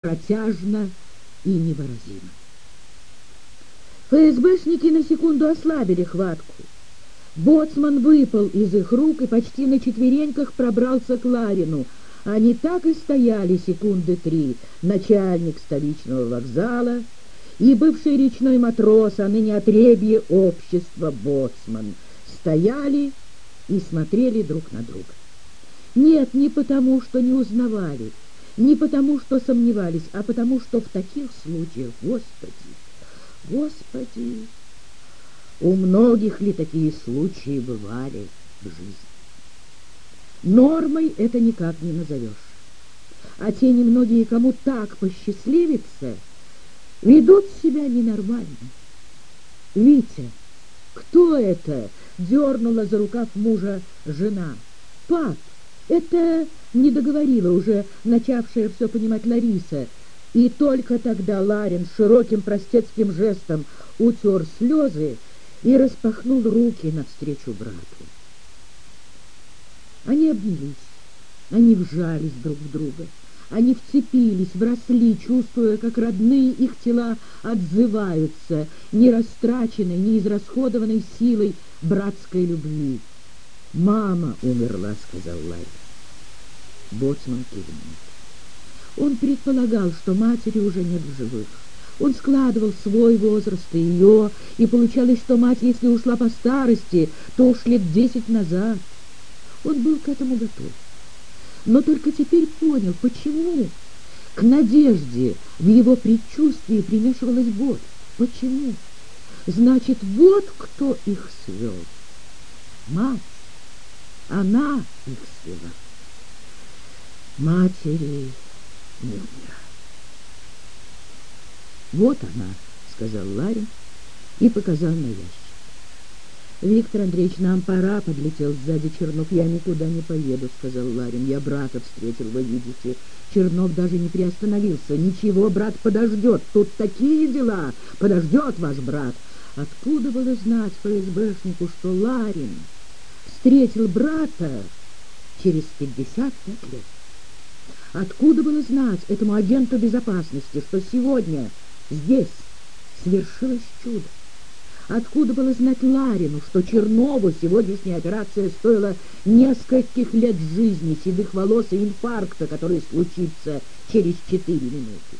протяжно и невыразимо. ФСБшники на секунду ослабили хватку. Боцман выпал из их рук и почти на четвереньках пробрался к Ларину. Они так и стояли секунды три. Начальник столичного вокзала и бывший речной матрос, а ныне отребье общества Боцман, стояли и смотрели друг на друга. Нет, не потому, что не узнавали, не потому, что сомневались, а потому, что в таких случаях, Господи, Господи, у многих ли такие случаи бывали в жизни? Нормой это никак не назовешь. А те немногие, кому так посчастливится, ведут себя ненормально. Витя, кто это? Дернула за рукав мужа жена. Пап, это не договорила уже начавшая все понимать Лариса. И только тогда Ларин широким простецким жестом утер слезы и распахнул руки навстречу брату. Они обнялись, они вжались друг в друга, они вцепились, вросли, чувствуя, как родные их тела отзываются не растраченной, не израсходованной силой братской любви. «Мама умерла», — сказал Ларин. Боцман кивнул. Он предполагал, что матери уже нет в живых. Он складывал свой возраст и ее, и получалось, что мать, если ушла по старости, то уж лет десять назад. Он был к этому готов. Но только теперь понял, почему к надежде в его предчувствии примешивалась боль. Почему? Значит, вот кто их свел. Мать. Она их свела матери умирает. Вот она, сказал Ларин и показал на ящик. Виктор Андреевич, нам пора, подлетел сзади Чернов. Я никуда не поеду, сказал Ларин. Я брата встретил, вы видите. Чернов даже не приостановился. Ничего, брат подождет. Тут такие дела. Подождет ваш брат. Откуда было знать ФСБшнику, что Ларин встретил брата через пятьдесят пять лет? Откуда было знать этому агенту безопасности, что сегодня здесь свершилось чудо? Откуда было знать Ларину, что Чернову сегодняшняя операция стоила нескольких лет жизни, седых волос и инфаркта, который случится через четыре минуты?